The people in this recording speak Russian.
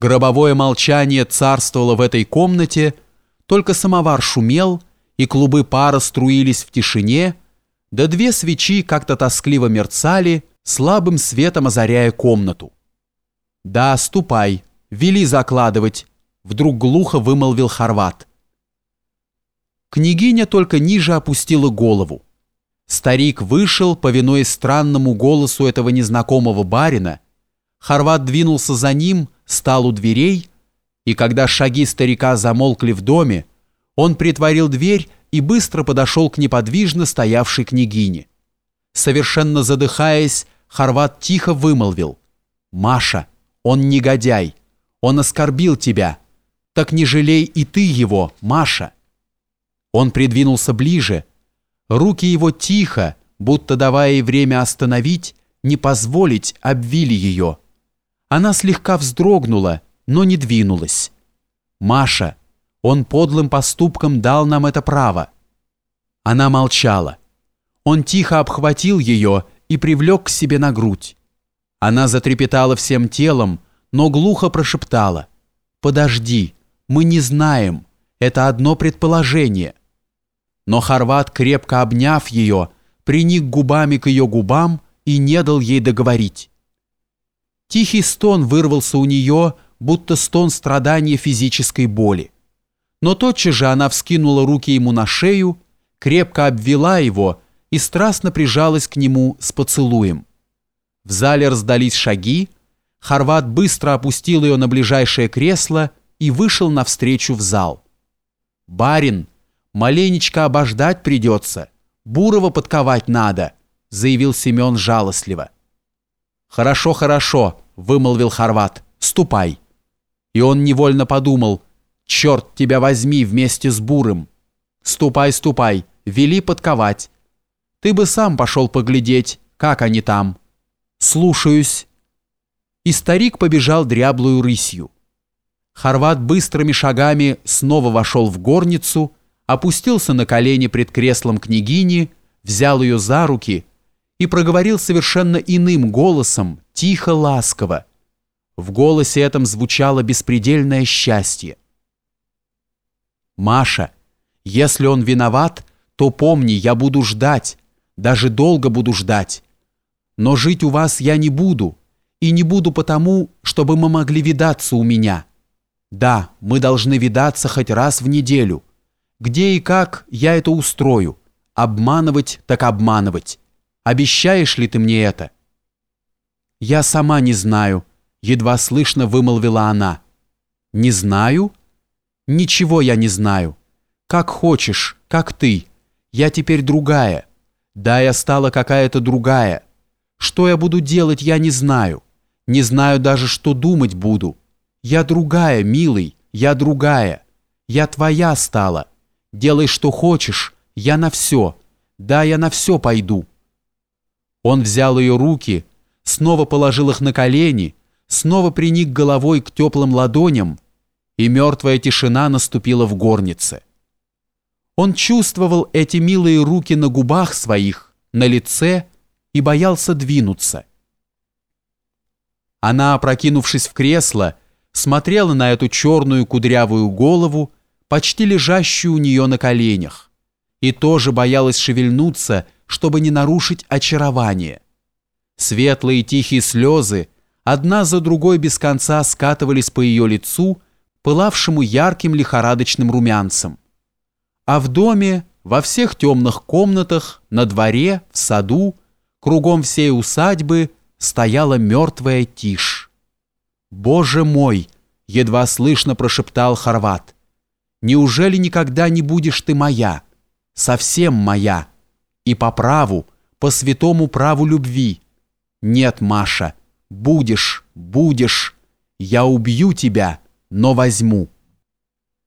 Гробовое молчание царствовало в этой комнате, только самовар шумел, и клубы пара струились в тишине, да две свечи как-то тоскливо мерцали, слабым светом озаряя комнату. «Да, ступай, вели закладывать», — вдруг глухо вымолвил Хорват. Княгиня только ниже опустила голову. Старик вышел, повинуясь странному голосу этого незнакомого барина. Хорват двинулся за ним, стал у дверей, и когда шаги старика замолкли в доме, он притворил дверь и быстро подошел к неподвижно стоявшей княгине. Совершенно задыхаясь, Хорват тихо вымолвил. «Маша, он негодяй, он оскорбил тебя. Так не жалей и ты его, Маша». Он придвинулся ближе, Руки его тихо, будто давая ей время остановить, не позволить, обвили ее. Она слегка вздрогнула, но не двинулась. «Маша, он подлым поступком дал нам это право». Она молчала. Он тихо обхватил ее и привлек к себе на грудь. Она затрепетала всем телом, но глухо прошептала. «Подожди, мы не знаем, это одно предположение». Но Хорват, крепко обняв ее, приник губами к ее губам и не дал ей договорить. Тихий стон вырвался у нее, будто стон страдания физической боли. Но тотчас же она вскинула руки ему на шею, крепко обвела его и страстно прижалась к нему с поцелуем. В зале раздались шаги, Хорват быстро опустил ее на ближайшее кресло и вышел навстречу в зал. «Барин!» Маленечко обождать придется. Бурова подковать надо», — заявил Семен жалостливо. «Хорошо, хорошо», — вымолвил Хорват. «Ступай». И он невольно подумал, «Черт тебя возьми вместе с Бурым». «Ступай, ступай, вели подковать. Ты бы сам пошел поглядеть, как они там». «Слушаюсь». И старик побежал дряблую рысью. Хорват быстрыми шагами снова вошел в горницу опустился на колени пред креслом княгини, взял ее за руки и проговорил совершенно иным голосом, тихо, ласково. В голосе этом звучало беспредельное счастье. «Маша, если он виноват, то помни, я буду ждать, даже долго буду ждать. Но жить у вас я не буду, и не буду потому, чтобы мы могли видаться у меня. Да, мы должны видаться хоть раз в неделю» Где и как я это устрою? Обманывать так обманывать. Обещаешь ли ты мне это? Я сама не знаю, едва слышно вымолвила она. Не знаю? Ничего я не знаю. Как хочешь, как ты. Я теперь другая. Да, я стала какая-то другая. Что я буду делать, я не знаю. Не знаю даже, что думать буду. Я другая, милый, я другая. Я твоя стала. Делай, что хочешь, я на все. Да, я на все пойду». Он взял ее руки, снова положил их на колени, снова приник головой к теплым ладоням, и мертвая тишина наступила в горнице. Он чувствовал эти милые руки на губах своих, на лице, и боялся двинуться. Она, опрокинувшись в кресло, смотрела на эту черную кудрявую голову, почти лежащую у нее на коленях, и тоже боялась шевельнуться, чтобы не нарушить очарование. Светлые тихие слезы одна за другой без конца скатывались по ее лицу, пылавшему ярким лихорадочным румянцем. А в доме, во всех темных комнатах, на дворе, в саду, кругом всей усадьбы стояла мертвая тишь. «Боже мой!» — едва слышно прошептал Хорват. Неужели никогда не будешь ты моя, совсем моя, и по праву, по святому праву любви? Нет, Маша, будешь, будешь, я убью тебя, но возьму».